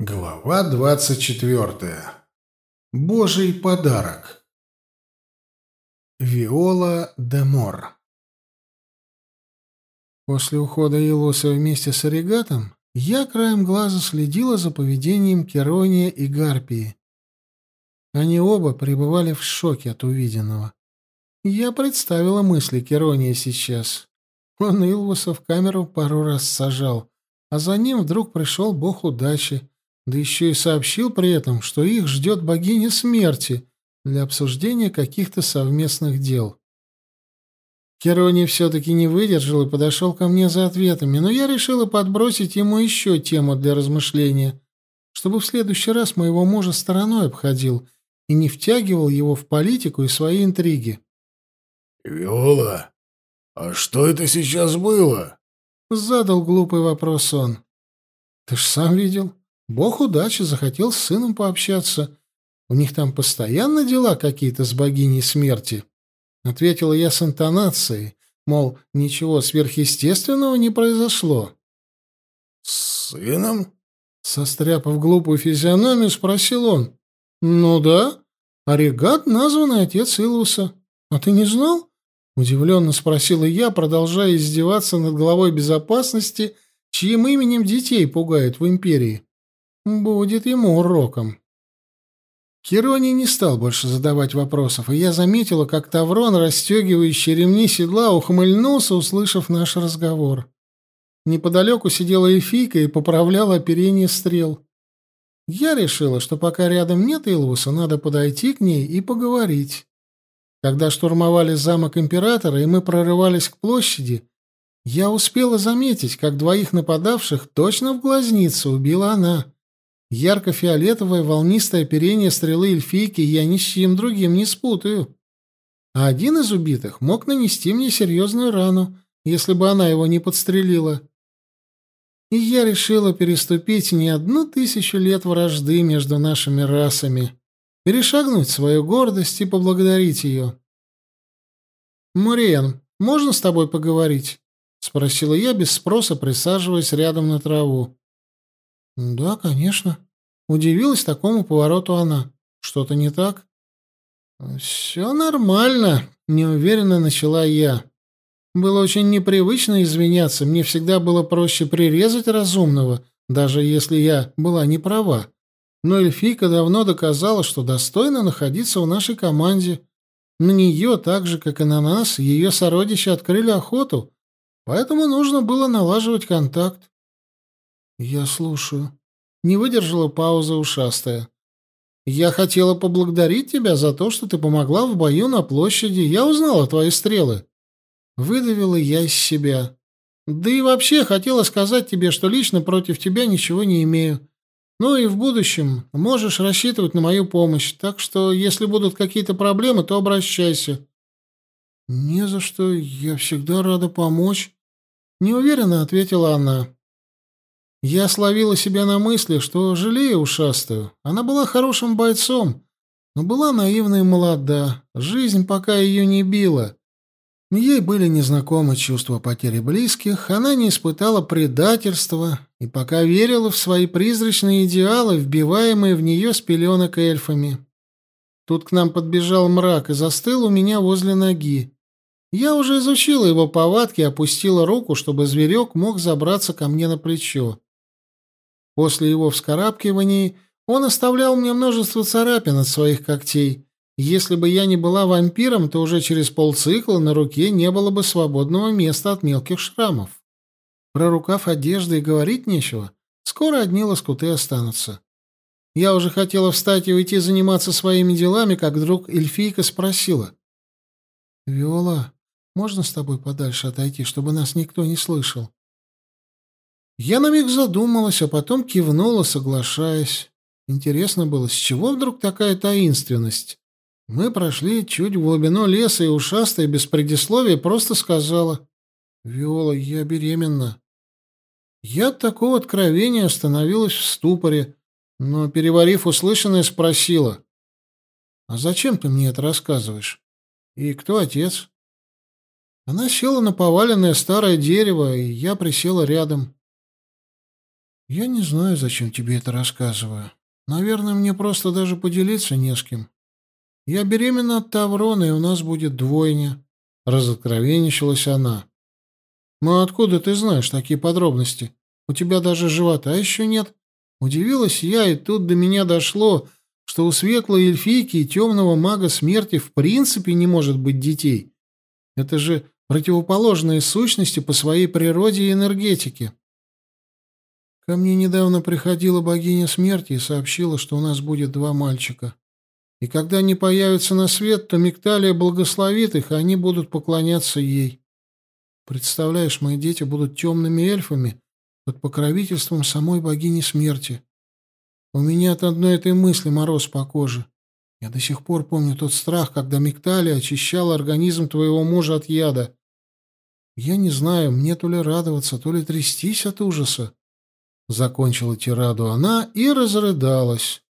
Глава двадцать четвертая. Божий подарок. Виола де Мор. После ухода Илоса вместе с Оригатом я краем глаза следила за поведением Керония и Гарпии. Они оба пребывали в шоке от увиденного. Я представила мысли Керония сейчас. Он Илвуса в камеру пару раз сажал, а за ним вдруг пришел бог удачи — да еще и сообщил при этом, что их ждет богиня смерти для обсуждения каких-то совместных дел. Керони все-таки не выдержал и подошел ко мне за ответами, но я решила подбросить ему еще тему для размышления, чтобы в следующий раз моего мужа стороной обходил и не втягивал его в политику и свои интриги. «Виола, а что это сейчас было?» — задал глупый вопрос он. «Ты ж сам видел. Бог удачи захотел с сыном пообщаться. У них там постоянно дела какие-то с богиней смерти. Ответила я с интонацией, мол, ничего сверхъестественного не произошло. «С сыном?» Состряпав глупую физиономию, спросил он. «Ну да, Оригат — названный отец Илуса. А ты не знал?» Удивленно спросила я, продолжая издеваться над главой безопасности, чьим именем детей пугают в империи. Будет ему уроком. Хероний не стал больше задавать вопросов, и я заметила, как Таврон, расстегивающий ремни седла, ухмыльнулся, услышав наш разговор. Неподалеку сидела эльфийка и поправляла оперение стрел. Я решила, что пока рядом нет Илвуса, надо подойти к ней и поговорить. Когда штурмовали замок императора, и мы прорывались к площади, я успела заметить, как двоих нападавших точно в глазницу убила она. Ярко-фиолетовое волнистое оперение стрелы эльфийки я ни с чем другим не спутаю. А один из убитых мог нанести мне серьезную рану, если бы она его не подстрелила. И я решила переступить не одну тысячу лет вражды между нашими расами, перешагнуть свою гордость и поблагодарить ее. «Муриен, можно с тобой поговорить?» — спросила я без спроса, присаживаясь рядом на траву. «Да, конечно». Удивилась такому повороту она. «Что-то не так?» «Все нормально», — неуверенно начала я. Было очень непривычно извиняться, мне всегда было проще прирезать разумного, даже если я была не права. Но эльфийка давно доказала, что достойна находиться в нашей команде. На нее, так же, как и на нас, ее сородичи открыли охоту, поэтому нужно было налаживать контакт. «Я слушаю», не выдержала пауза ушастая. «Я хотела поблагодарить тебя за то, что ты помогла в бою на площади. Я узнала твои стрелы». Выдавила я из себя. «Да и вообще хотела сказать тебе, что лично против тебя ничего не имею. Ну и в будущем можешь рассчитывать на мою помощь, так что если будут какие-то проблемы, то обращайся». «Не за что, я всегда рада помочь», — неуверенно ответила она. Я словила себя на мысли, что жалею ушастую. Она была хорошим бойцом, но была наивна и молода. Жизнь пока ее не била. Ей были незнакомы чувства потери близких, она не испытала предательства и пока верила в свои призрачные идеалы, вбиваемые в нее с пеленок эльфами. Тут к нам подбежал мрак и застыл у меня возле ноги. Я уже изучила его повадки и опустила руку, чтобы зверек мог забраться ко мне на плечо. После его вскарабкиваний он оставлял мне множество царапин от своих когтей. Если бы я не была вампиром, то уже через полцикла на руке не было бы свободного места от мелких шрамов. Про рукав одежды и говорить нечего. Скоро одни лоскуты останутся. Я уже хотела встать и уйти заниматься своими делами, как вдруг эльфийка спросила. «Виола, можно с тобой подальше отойти, чтобы нас никто не слышал?» Я на миг задумалась, а потом кивнула, соглашаясь. Интересно было, с чего вдруг такая таинственность? Мы прошли чуть в глубину леса, и ушастая без предисловия просто сказала. «Виола, я беременна». Я от такого откровения остановилась в ступоре, но, переварив услышанное, спросила. «А зачем ты мне это рассказываешь? И кто отец?» Она села на поваленное старое дерево, и я присела рядом. «Я не знаю, зачем тебе это рассказываю. Наверное, мне просто даже поделиться не с кем. Я беременна от Таврона, и у нас будет двойня», — разоткровенничалась она. «Ну откуда ты знаешь такие подробности? У тебя даже живота еще нет?» Удивилась я, и тут до меня дошло, что у светлой эльфийки и темного мага смерти в принципе не может быть детей. Это же противоположные сущности по своей природе и энергетике. Ко мне недавно приходила богиня смерти и сообщила, что у нас будет два мальчика. И когда они появятся на свет, то Мигталия благословит их, и они будут поклоняться ей. Представляешь, мои дети будут темными эльфами под покровительством самой богини смерти. У меня от одной этой мысли мороз по коже. Я до сих пор помню тот страх, когда Мигталия очищала организм твоего мужа от яда. Я не знаю, мне то ли радоваться, то ли трястись от ужаса. Закончила тираду она и разрыдалась.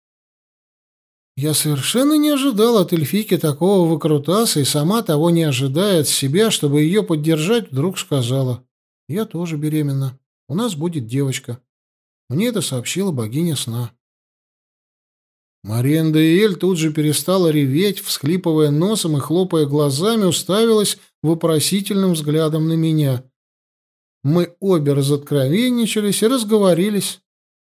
Я совершенно не ожидал от эльфики такого выкрутаса и сама того не ожидая от себя, чтобы ее поддержать, вдруг сказала. Я тоже беременна. У нас будет девочка. Мне это сообщила богиня сна. Маренда и Эль тут же перестала реветь, всхлипывая носом и хлопая глазами, уставилась вопросительным взглядом на меня. Мы обе разоткровенничались и разговорились.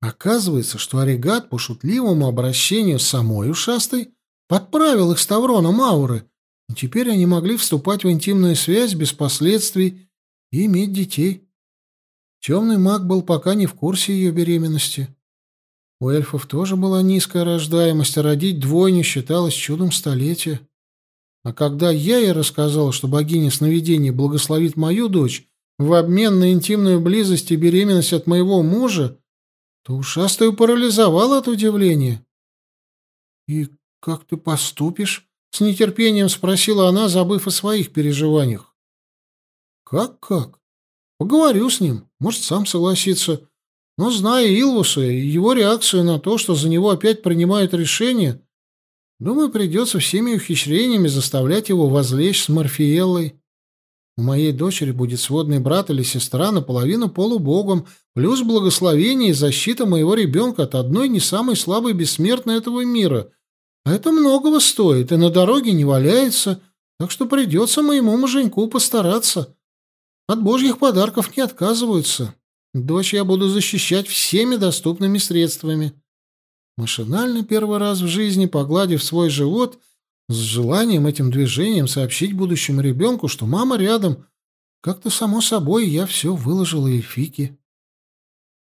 Оказывается, что Оригат по шутливому обращению с самой ушастой подправил их с Тавроном ауры, и теперь они могли вступать в интимную связь без последствий и иметь детей. Темный маг был пока не в курсе ее беременности. У эльфов тоже была низкая рождаемость, а родить двойню считалось чудом столетия. А когда я ей рассказал, что богиня сновидений благословит мою дочь в обмен на интимную близость и беременность от моего мужа, то ушастую парализовала от удивления. «И как ты поступишь?» — с нетерпением спросила она, забыв о своих переживаниях. «Как-как? Поговорю с ним, может, сам согласится. Но зная Илвуса и его реакцию на то, что за него опять принимают решение, думаю, придется всеми ухищрениями заставлять его возлечь с Морфиеллой. У моей дочери будет сводный брат или сестра наполовину полубогом, плюс благословение и защита моего ребенка от одной не самой слабой бессмертной этого мира. А это многого стоит, и на дороге не валяется, так что придется моему муженьку постараться. От божьих подарков не отказываются. Дочь я буду защищать всеми доступными средствами. Машинально первый раз в жизни погладив свой живот, с желанием этим движением сообщить будущему ребенку, что мама рядом, как-то само собой я все выложила эльфике.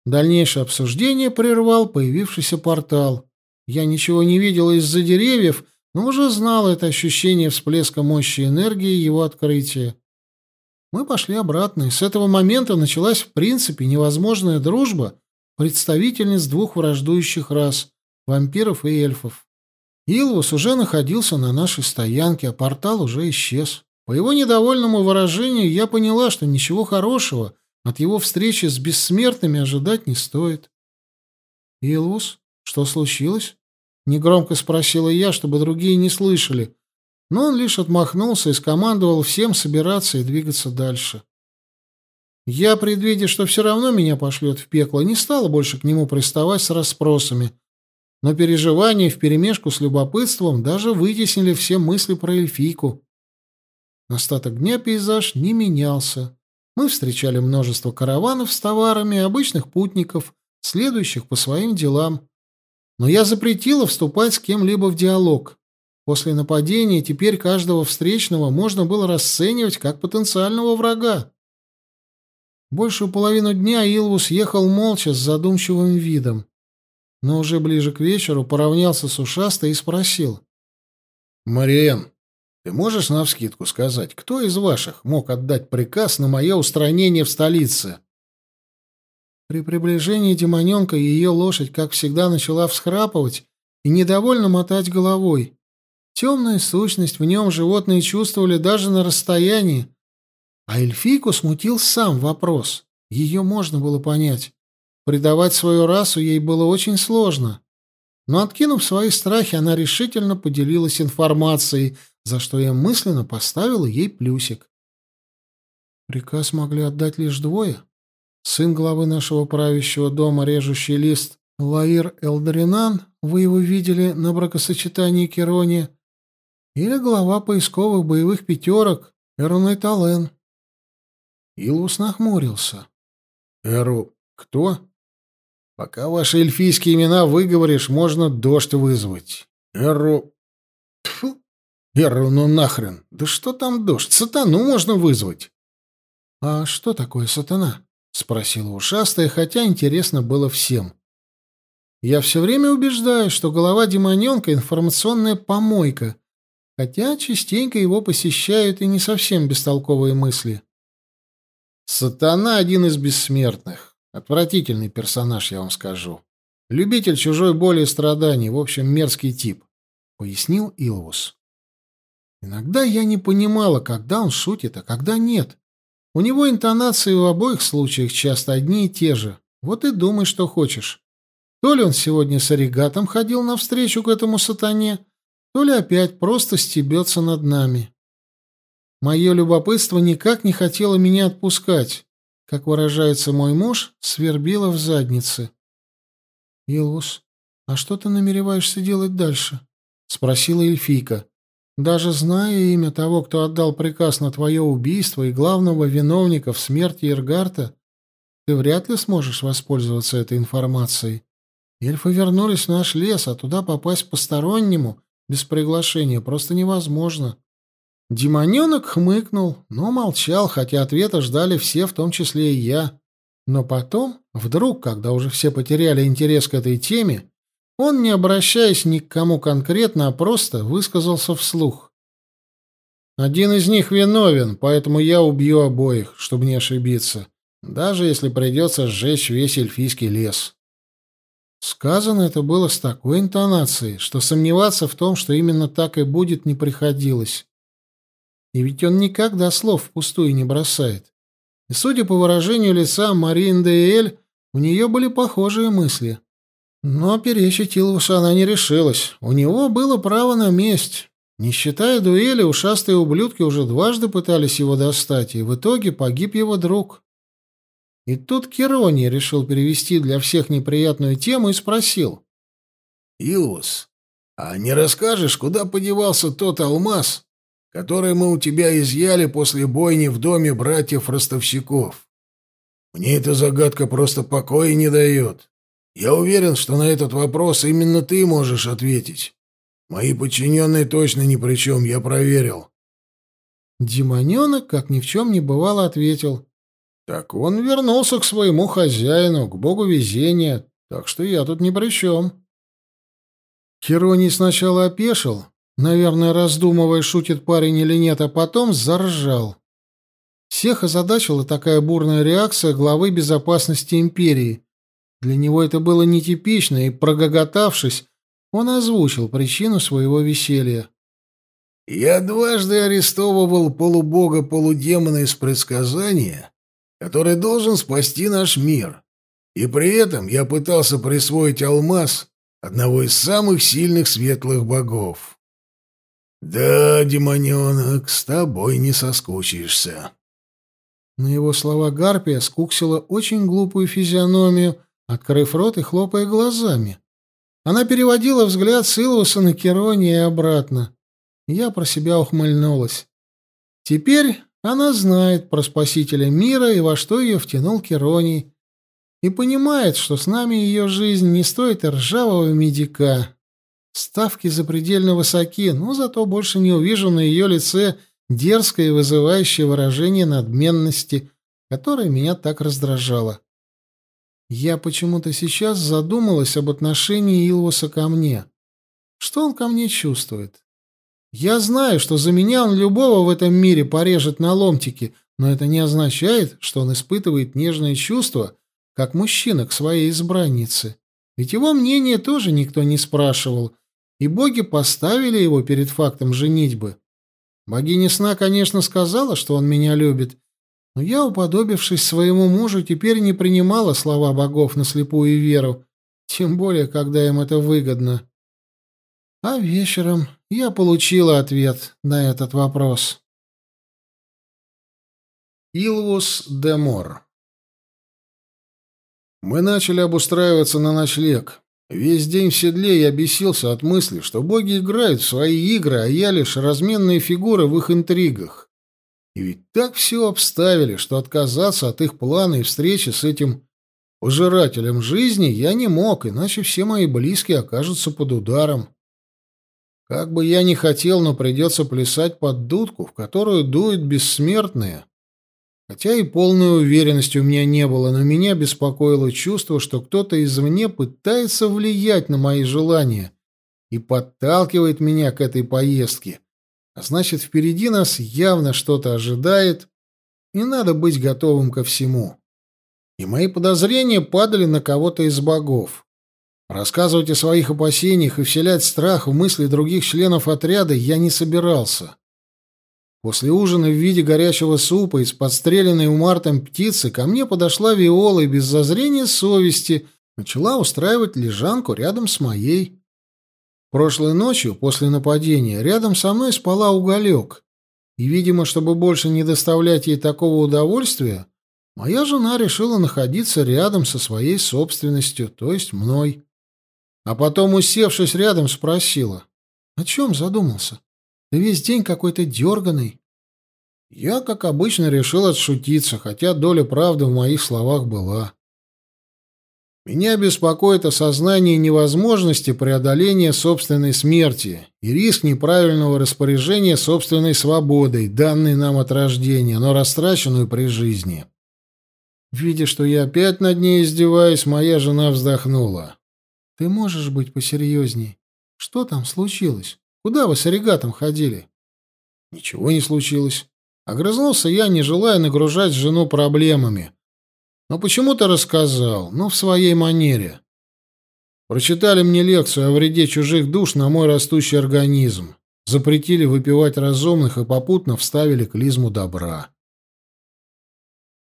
Дальнейшее обсуждение прервал появившийся портал. Я ничего не видела из-за деревьев, но уже знала это ощущение всплеска мощи энергии его открытия. Мы пошли обратно, и с этого момента началась в принципе невозможная дружба представительниц двух враждующих рас — вампиров и эльфов. Илвус уже находился на нашей стоянке, а портал уже исчез. По его недовольному выражению я поняла, что ничего хорошего от его встречи с бессмертными ожидать не стоит. «Илвус, что случилось?» — негромко спросила я, чтобы другие не слышали, но он лишь отмахнулся и скомандовал всем собираться и двигаться дальше. Я, предвидя, что все равно меня пошлет в пекло, не стала больше к нему приставать с расспросами, но переживания вперемешку с любопытством даже вытеснили все мысли про эльфийку. Остаток дня пейзаж не менялся. Мы встречали множество караванов с товарами, обычных путников, следующих по своим делам. Но я запретила вступать с кем-либо в диалог. После нападения теперь каждого встречного можно было расценивать как потенциального врага. Большую половину дня Илвус ехал молча с задумчивым видом, но уже ближе к вечеру поравнялся с ушастой и спросил. «Мариэн, ты можешь навскидку сказать, кто из ваших мог отдать приказ на мое устранение в столице?» При приближении демоненка ее лошадь, как всегда, начала всхрапывать и недовольно мотать головой. Темная сущность в нем животные чувствовали даже на расстоянии. А эльфийку смутил сам вопрос. Ее можно было понять. Предавать свою расу ей было очень сложно. Но, откинув свои страхи, она решительно поделилась информацией, за что я мысленно поставила ей плюсик. Приказ могли отдать лишь двое. сын главы нашего правящего дома, режущий лист, Лаир Элдаринан, вы его видели на бракосочетании Керони, или глава поисковых боевых пятерок Эрунай Тален. Илус нахмурился. «Эру кто?» «Пока ваши эльфийские имена выговоришь, можно дождь вызвать. Эру...» Тьфу! Эру, ну нахрен! Да что там дождь? Сатану можно вызвать!» «А что такое сатана?» — спросила ушастая, хотя интересно было всем. «Я все время убеждаюсь, что голова демоненка — информационная помойка, хотя частенько его посещают и не совсем бестолковые мысли. Сатана — один из бессмертных. Отвратительный персонаж, я вам скажу. Любитель чужой боли и страданий, в общем, мерзкий тип», — пояснил Илвус. Иногда я не понимала, когда он шутит, а когда нет. У него интонации в обоих случаях часто одни и те же. Вот и думай, что хочешь. То ли он сегодня с оригатом ходил навстречу к этому сатане, то ли опять просто стебется над нами. Мое любопытство никак не хотело меня отпускать. Как выражается мой муж, свербило в заднице. «Илвус, а что ты намереваешься делать дальше?» — спросила эльфийка. Даже зная имя того, кто отдал приказ на твое убийство и главного виновника в смерти Иргарта, ты вряд ли сможешь воспользоваться этой информацией. Эльфы вернулись в наш лес, а туда попасть постороннему, без приглашения, просто невозможно. Демоненок хмыкнул, но молчал, хотя ответа ждали все, в том числе и я. Но потом, вдруг, когда уже все потеряли интерес к этой теме, он, не обращаясь ни к кому конкретно, а просто высказался вслух. «Один из них виновен, поэтому я убью обоих, чтобы не ошибиться, даже если придется сжечь весь эльфийский лес». Сказано это было с такой интонацией, что сомневаться в том, что именно так и будет, не приходилось. И ведь он никогда слов впустую не бросает. И, судя по выражению лица Марин де Эль, у нее были похожие мысли. Но перечить Илвуса она не решилась. У него было право на месть. Не считая дуэли, ушастые ублюдки уже дважды пытались его достать, и в итоге погиб его друг. И тут Керони решил перевести для всех неприятную тему и спросил. «Илвус, а не расскажешь, куда подевался тот алмаз, который мы у тебя изъяли после бойни в доме братьев-ростовщиков? Мне эта загадка просто покоя не дает». Я уверен, что на этот вопрос именно ты можешь ответить. Мои подчиненные точно ни при чем, я проверил. Демоненок, как ни в чем не бывало, ответил. Так он вернулся к своему хозяину, к богу везения, так что я тут ни при чем. Хероний сначала опешил, наверное, раздумывая, шутит парень или нет, а потом заржал. Всех озадачила такая бурная реакция главы безопасности империи — для него это было нетипично, и, прогоготавшись, он озвучил причину своего веселья. «Я дважды арестовывал полубога-полудемона из предсказания, который должен спасти наш мир, и при этом я пытался присвоить алмаз одного из самых сильных светлых богов. Да, демоненок, с тобой не соскучишься». На его слова Гарпия скуксила очень глупую физиономию — открыв рот и хлопая глазами. Она переводила взгляд Силуса на Керони и обратно. Я про себя ухмыльнулась. Теперь она знает про спасителя мира и во что ее втянул Кероний, и понимает, что с нами ее жизнь не стоит ржавого медика. Ставки запредельно высоки, но зато больше не увижу на ее лице дерзкое и вызывающее выражение надменности, которое меня так раздражало. Я почему-то сейчас задумалась об отношении Илвуса ко мне. Что он ко мне чувствует? Я знаю, что за меня он любого в этом мире порежет на ломтики, но это не означает, что он испытывает нежные чувства, как мужчина к своей избраннице. Ведь его мнение тоже никто не спрашивал, и боги поставили его перед фактом женитьбы. Богиня сна, конечно, сказала, что он меня любит, но я, уподобившись своему мужу, теперь не принимала слова богов на слепую веру, тем более, когда им это выгодно. А вечером я получила ответ на этот вопрос. Илвус де Мор Мы начали обустраиваться на ночлег. Весь день в седле я бесился от мысли, что боги играют в свои игры, а я лишь разменные фигуры в их интригах. И ведь так все обставили, что отказаться от их плана и встречи с этим пожирателем жизни я не мог, иначе все мои близкие окажутся под ударом. Как бы я ни хотел, но придется плясать под дудку, в которую дуют бессмертные. Хотя и полной уверенности у меня не было, но меня беспокоило чувство, что кто-то извне пытается влиять на мои желания и подталкивает меня к этой поездке. А значит, впереди нас явно что-то ожидает, и надо быть готовым ко всему. И мои подозрения падали на кого-то из богов. Рассказывать о своих опасениях и вселять страх в мысли других членов отряда я не собирался. После ужина в виде горячего супа из подстреленной у Мартом птицы ко мне подошла Виола и без зазрения совести начала устраивать лежанку рядом с моей. Прошлой ночью, после нападения, рядом со мной спала уголек. И, видимо, чтобы больше не доставлять ей такого удовольствия, моя жена решила находиться рядом со своей собственностью, то есть мной. А потом, усевшись рядом, спросила, «О чем задумался?» Ты весь день какой-то дерганый. Я, как обычно, решил отшутиться, хотя доля правды в моих словах была. Меня беспокоит осознание невозможности преодоления собственной смерти и риск неправильного распоряжения собственной свободой, данной нам от рождения, но растраченную при жизни. Видя, что я опять над ней издеваюсь, моя жена вздохнула. «Ты можешь быть посерьезней? Что там случилось?» Куда вы с оригатом ходили? Ничего не случилось. Огрызнулся я, не желая нагружать жену проблемами. Но почему-то рассказал, но в своей манере. Прочитали мне лекцию о вреде чужих душ на мой растущий организм. Запретили выпивать разумных и попутно вставили клизму добра.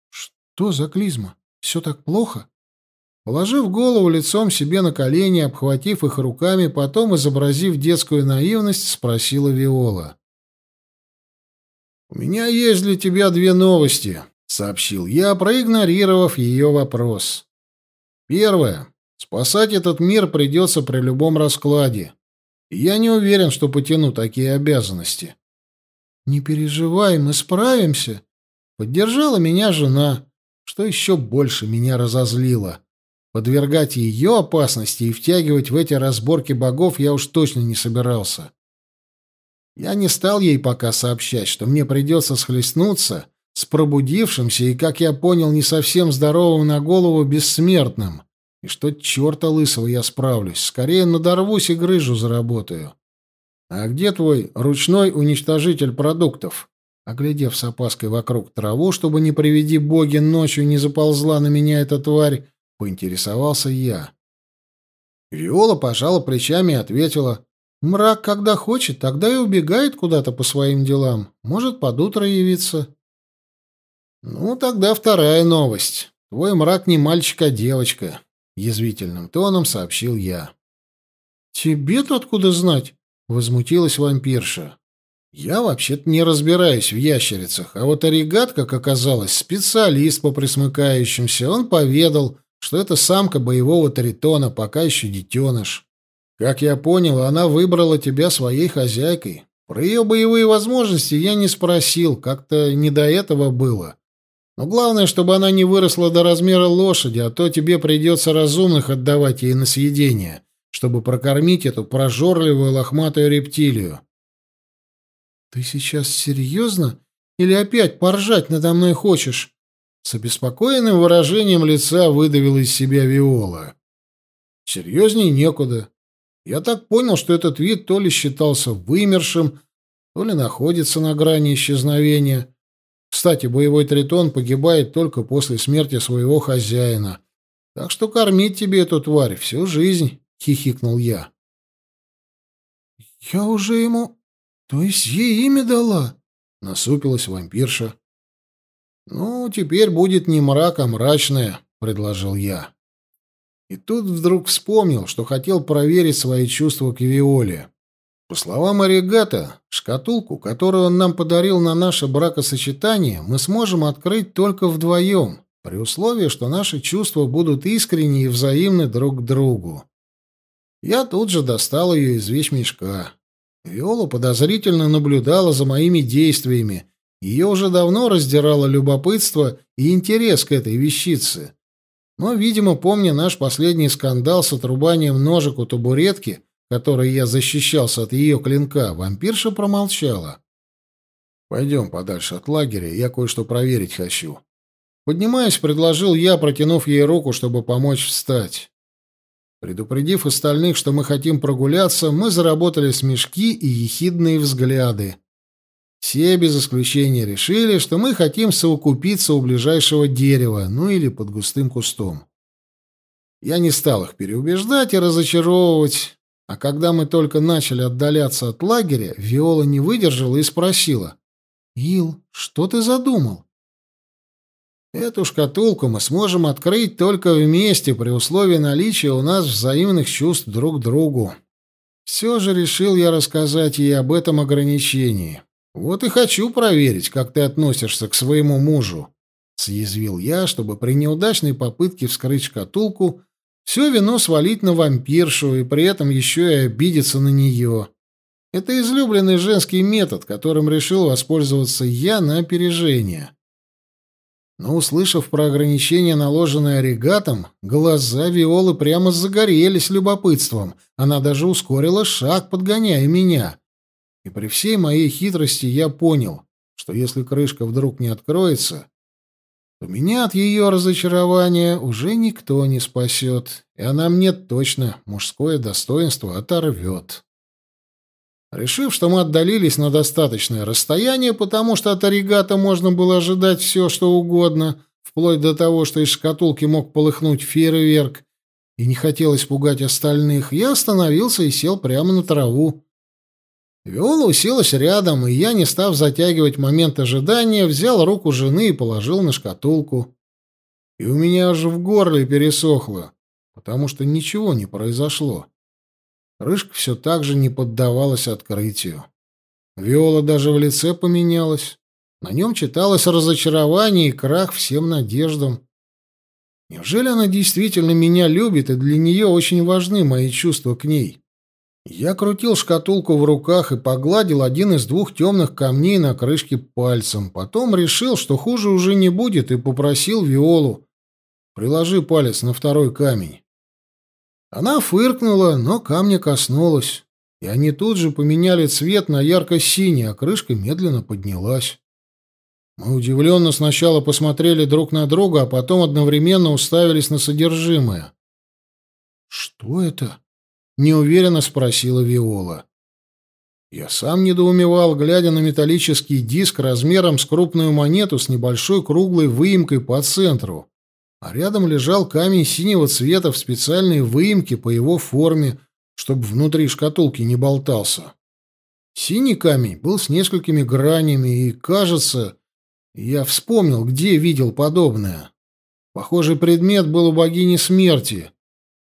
Что за клизма? Все так плохо? Положив голову лицом себе на колени, обхватив их руками, потом, изобразив детскую наивность, спросила Виола. «У меня есть для тебя две новости», — сообщил я, проигнорировав ее вопрос. «Первое. Спасать этот мир придется при любом раскладе. Я не уверен, что потяну такие обязанности». «Не переживай, мы справимся», — поддержала меня жена, что еще больше меня разозлило. Подвергать ее опасности и втягивать в эти разборки богов я уж точно не собирался. Я не стал ей пока сообщать, что мне придется схлестнуться с пробудившимся и, как я понял, не совсем здоровым на голову бессмертным, и что черта лысого я справлюсь, скорее надорвусь и грыжу заработаю. «А где твой ручной уничтожитель продуктов?» Оглядев с опаской вокруг траву, чтобы не приведи боги ночью не заползла на меня эта тварь, Поинтересовался я. Виола пожала плечами и ответила. «Мрак, когда хочет, тогда и убегает куда-то по своим делам. Может, под утро явиться». «Ну, тогда вторая новость. Твой мрак не мальчик, а девочка», — язвительным тоном сообщил я. «Тебе-то откуда знать?» — возмутилась вампирша. «Я вообще-то не разбираюсь в ящерицах, а вот Оригат, как оказалось, специалист по присмыкающимся. Он поведал, что это самка боевого тритона, пока еще детеныш. Как я понял, она выбрала тебя своей хозяйкой. Про ее боевые возможности я не спросил, как-то не до этого было. Но главное, чтобы она не выросла до размера лошади, а то тебе придется разумных отдавать ей на съедение, чтобы прокормить эту прожорливую лохматую рептилию. «Ты сейчас серьезно? Или опять поржать надо мной хочешь?» С обеспокоенным выражением лица выдавила из себя Виола. Серьезней некуда. Я так понял, что этот вид то ли считался вымершим, то ли находится на грани исчезновения. Кстати, боевой тритон погибает только после смерти своего хозяина. Так что кормить тебе эту тварь всю жизнь, — хихикнул я. — Я уже ему... То есть ей имя дала? — насупилась вампирша. «Ну, теперь будет не мрак, а мрачное», — предложил я. И тут вдруг вспомнил, что хотел проверить свои чувства к Виоле. По словам Оригата, шкатулку, которую он нам подарил на наше бракосочетание, мы сможем открыть только вдвоем, при условии, что наши чувства будут искренни и взаимны друг к другу. Я тут же достал ее из вещмешка. Виола подозрительно наблюдала за моими действиями. Ее уже давно раздирало любопытство и интерес к этой вещице. Но, видимо, помня наш последний скандал с отрубанием ножек у табуретки, которой я защищался от ее клинка, вампирша промолчала. «Пойдем подальше от лагеря, я кое-что проверить хочу». Поднимаясь, предложил я, протянув ей руку, чтобы помочь встать. Предупредив остальных, что мы хотим прогуляться, мы заработали смешки и ехидные взгляды. Все без исключения решили, что мы хотим совокупиться у ближайшего дерева, ну или под густым кустом. Я не стал их переубеждать и разочаровывать, а когда мы только начали отдаляться от лагеря, Виола не выдержала и спросила. «Ил, что ты задумал?» Эту шкатулку мы сможем открыть только вместе при условии наличия у нас взаимных чувств друг к другу. Все же решил я рассказать ей об этом ограничении. Вот и хочу проверить, как ты относишься к своему мужу. Съязвил я, чтобы при неудачной попытке вскрыть шкатулку все вино свалить на вампиршу и при этом еще и обидеться на нее. Это излюбленный женский метод, которым решил воспользоваться я на опережение. Но, услышав про ограничения, наложенные оригатом, глаза Виолы прямо загорелись любопытством. Она даже ускорила шаг, подгоняя меня. И при всей моей хитрости я понял, что если крышка вдруг не откроется, то меня от ее разочарования уже никто не спасет, и она мне точно мужское достоинство оторвет. Решив, что мы отдалились на достаточное расстояние, потому что от оригата можно было ожидать все, что угодно, вплоть до того, что из шкатулки мог полыхнуть фейерверк, и не хотелось пугать остальных, я остановился и сел прямо на траву. Виола уселась рядом, и я, не став затягивать момент ожидания, взял руку жены и положил на шкатулку. И у меня аж в горле пересохло, потому что ничего не произошло. Рыжка все так же не поддавалась открытию. Виола даже в лице поменялась. На нем читалось разочарование и крах всем надеждам. Неужели она действительно меня любит, и для нее очень важны мои чувства к ней? Я крутил шкатулку в руках и погладил один из двух темных камней на крышке пальцем. Потом решил, что хуже уже не будет, и попросил Виолу. «Приложи палец на второй камень». Она фыркнула, но камня коснулась, и они тут же поменяли цвет на ярко-синий, а крышка медленно поднялась. Мы удивленно сначала посмотрели друг на друга, а потом одновременно уставились на содержимое. «Что это?» — неуверенно спросила Виола. Я сам недоумевал, глядя на металлический диск размером с крупную монету с небольшой круглой выемкой по центру а рядом лежал камень синего цвета в специальной выемке по его форме, чтобы внутри шкатулки не болтался. Синий камень был с несколькими гранями, и, кажется, я вспомнил, где видел подобное. Похожий предмет был у богини смерти.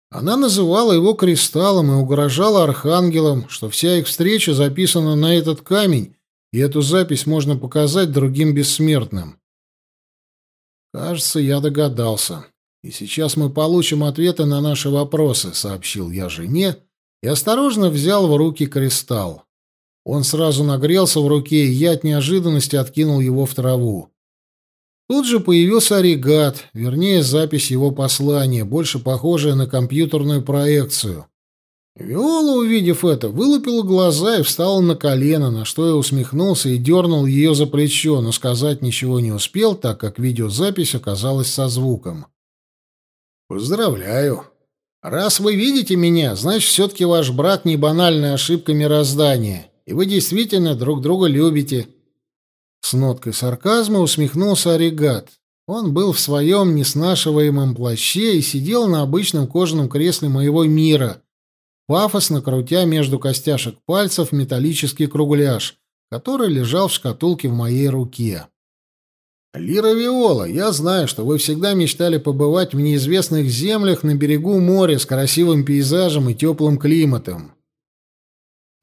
Она называла его кристаллом и угрожала архангелам, что вся их встреча записана на этот камень, и эту запись можно показать другим бессмертным. «Кажется, я догадался. И сейчас мы получим ответы на наши вопросы», — сообщил я жене и осторожно взял в руки кристалл. Он сразу нагрелся в руке, и я от неожиданности откинул его в траву. Тут же появился оригат, вернее, запись его послания, больше похожая на компьютерную проекцию. Виола, увидев это, вылупила глаза и встала на колено, на что я усмехнулся и дернул ее за плечо, но сказать ничего не успел, так как видеозапись оказалась со звуком. «Поздравляю. Раз вы видите меня, значит, все-таки ваш брак не банальная ошибка мироздания, и вы действительно друг друга любите». С ноткой сарказма усмехнулся Оригат. Он был в своем неснашиваемом плаще и сидел на обычном кожаном кресле моего мира — пафосно крутя между костяшек пальцев металлический кругляш, который лежал в шкатулке в моей руке. «Лира Виола, я знаю, что вы всегда мечтали побывать в неизвестных землях на берегу моря с красивым пейзажем и теплым климатом».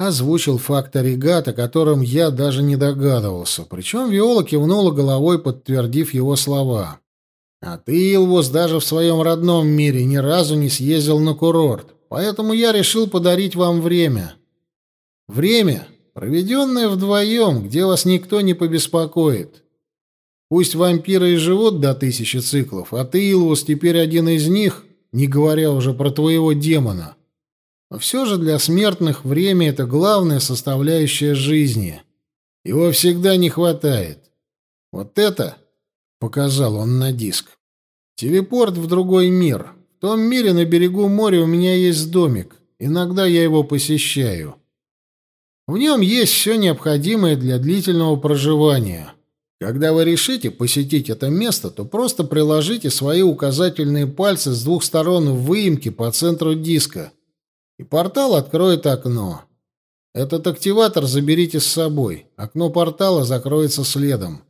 Озвучил факт оригат, о котором я даже не догадывался, причем Виола кивнула головой, подтвердив его слова. А ты, Илвус, даже в своем родном мире ни разу не съездил на курорт, поэтому я решил подарить вам время. Время, проведенное вдвоем, где вас никто не побеспокоит. Пусть вампиры и живут до тысячи циклов, а ты, Илвус, теперь один из них, не говоря уже про твоего демона. Но все же для смертных время — это главная составляющая жизни. Его всегда не хватает. Вот это, — показал он на диск, — телепорт в другой мир. В том мире на берегу моря у меня есть домик. Иногда я его посещаю. В нем есть все необходимое для длительного проживания. Когда вы решите посетить это место, то просто приложите свои указательные пальцы с двух сторон в выемке по центру диска, и портал откроет окно. Этот активатор заберите с собой. Окно портала закроется следом.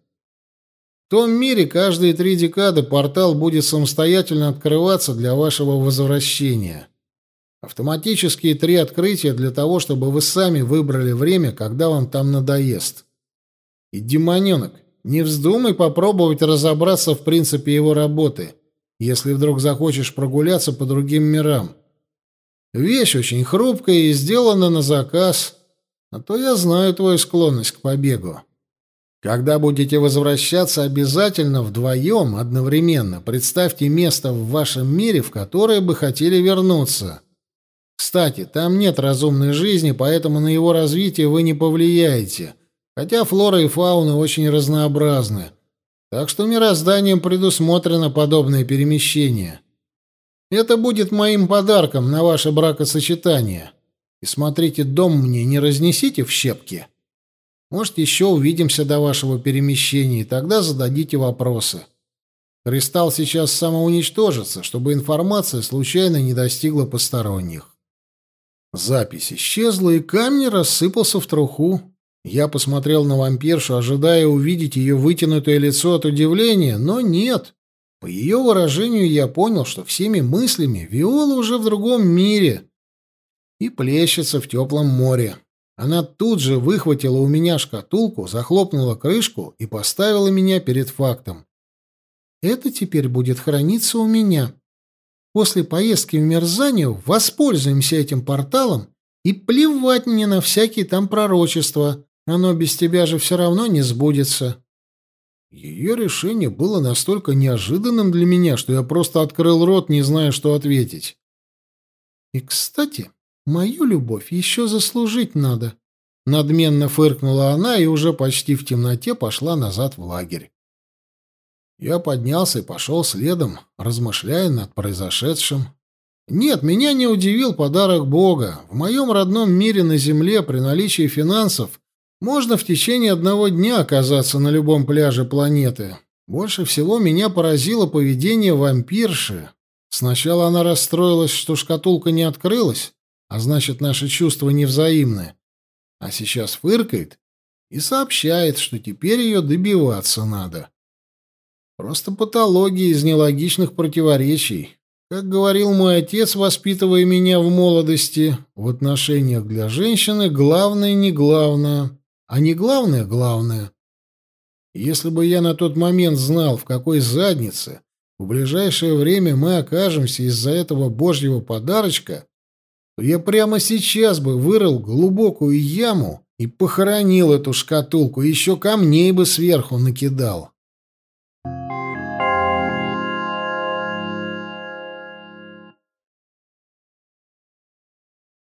В том мире каждые три декады портал будет самостоятельно открываться для вашего возвращения. Автоматические три открытия для того, чтобы вы сами выбрали время, когда вам там надоест. И, демоненок, не вздумай попробовать разобраться в принципе его работы, если вдруг захочешь прогуляться по другим мирам. Вещь очень хрупкая и сделана на заказ, а то я знаю твою склонность к побегу. Когда будете возвращаться, обязательно вдвоем одновременно представьте место в вашем мире, в которое бы хотели вернуться. Кстати, там нет разумной жизни, поэтому на его развитие вы не повлияете — хотя флора и фауна очень разнообразны, так что мирозданием предусмотрено подобное перемещение. Это будет моим подарком на ваше бракосочетание. И смотрите, дом мне не разнесите в щепки. Может, еще увидимся до вашего перемещения, и тогда зададите вопросы. Кристалл сейчас самоуничтожится, чтобы информация случайно не достигла посторонних. Запись исчезла, и камень рассыпался в труху. Я посмотрел на вампиршу, ожидая увидеть ее вытянутое лицо от удивления, но нет. По ее выражению я понял, что всеми мыслями Виола уже в другом мире и плещется в теплом море. Она тут же выхватила у меня шкатулку, захлопнула крышку и поставила меня перед фактом. Это теперь будет храниться у меня. После поездки в Мерзанию воспользуемся этим порталом и плевать мне на всякие там пророчества. Оно без тебя же все равно не сбудется. Ее решение было настолько неожиданным для меня, что я просто открыл рот, не зная, что ответить. И, кстати, мою любовь еще заслужить надо. Надменно фыркнула она и уже почти в темноте пошла назад в лагерь. Я поднялся и пошел следом, размышляя над произошедшим. Нет, меня не удивил подарок Бога. В моем родном мире на земле при наличии финансов можно в течение одного дня оказаться на любом пляже планеты. Больше всего меня поразило поведение вампирши. Сначала она расстроилась, что шкатулка не открылась, а значит, наши чувства невзаимны. А сейчас фыркает и сообщает, что теперь ее добиваться надо. Просто патология из нелогичных противоречий. Как говорил мой отец, воспитывая меня в молодости, в отношениях для женщины главное не главное а не главное главное. Если бы я на тот момент знал, в какой заднице в ближайшее время мы окажемся из-за этого божьего подарочка, то я прямо сейчас бы вырыл глубокую яму и похоронил эту шкатулку, еще камней бы сверху накидал.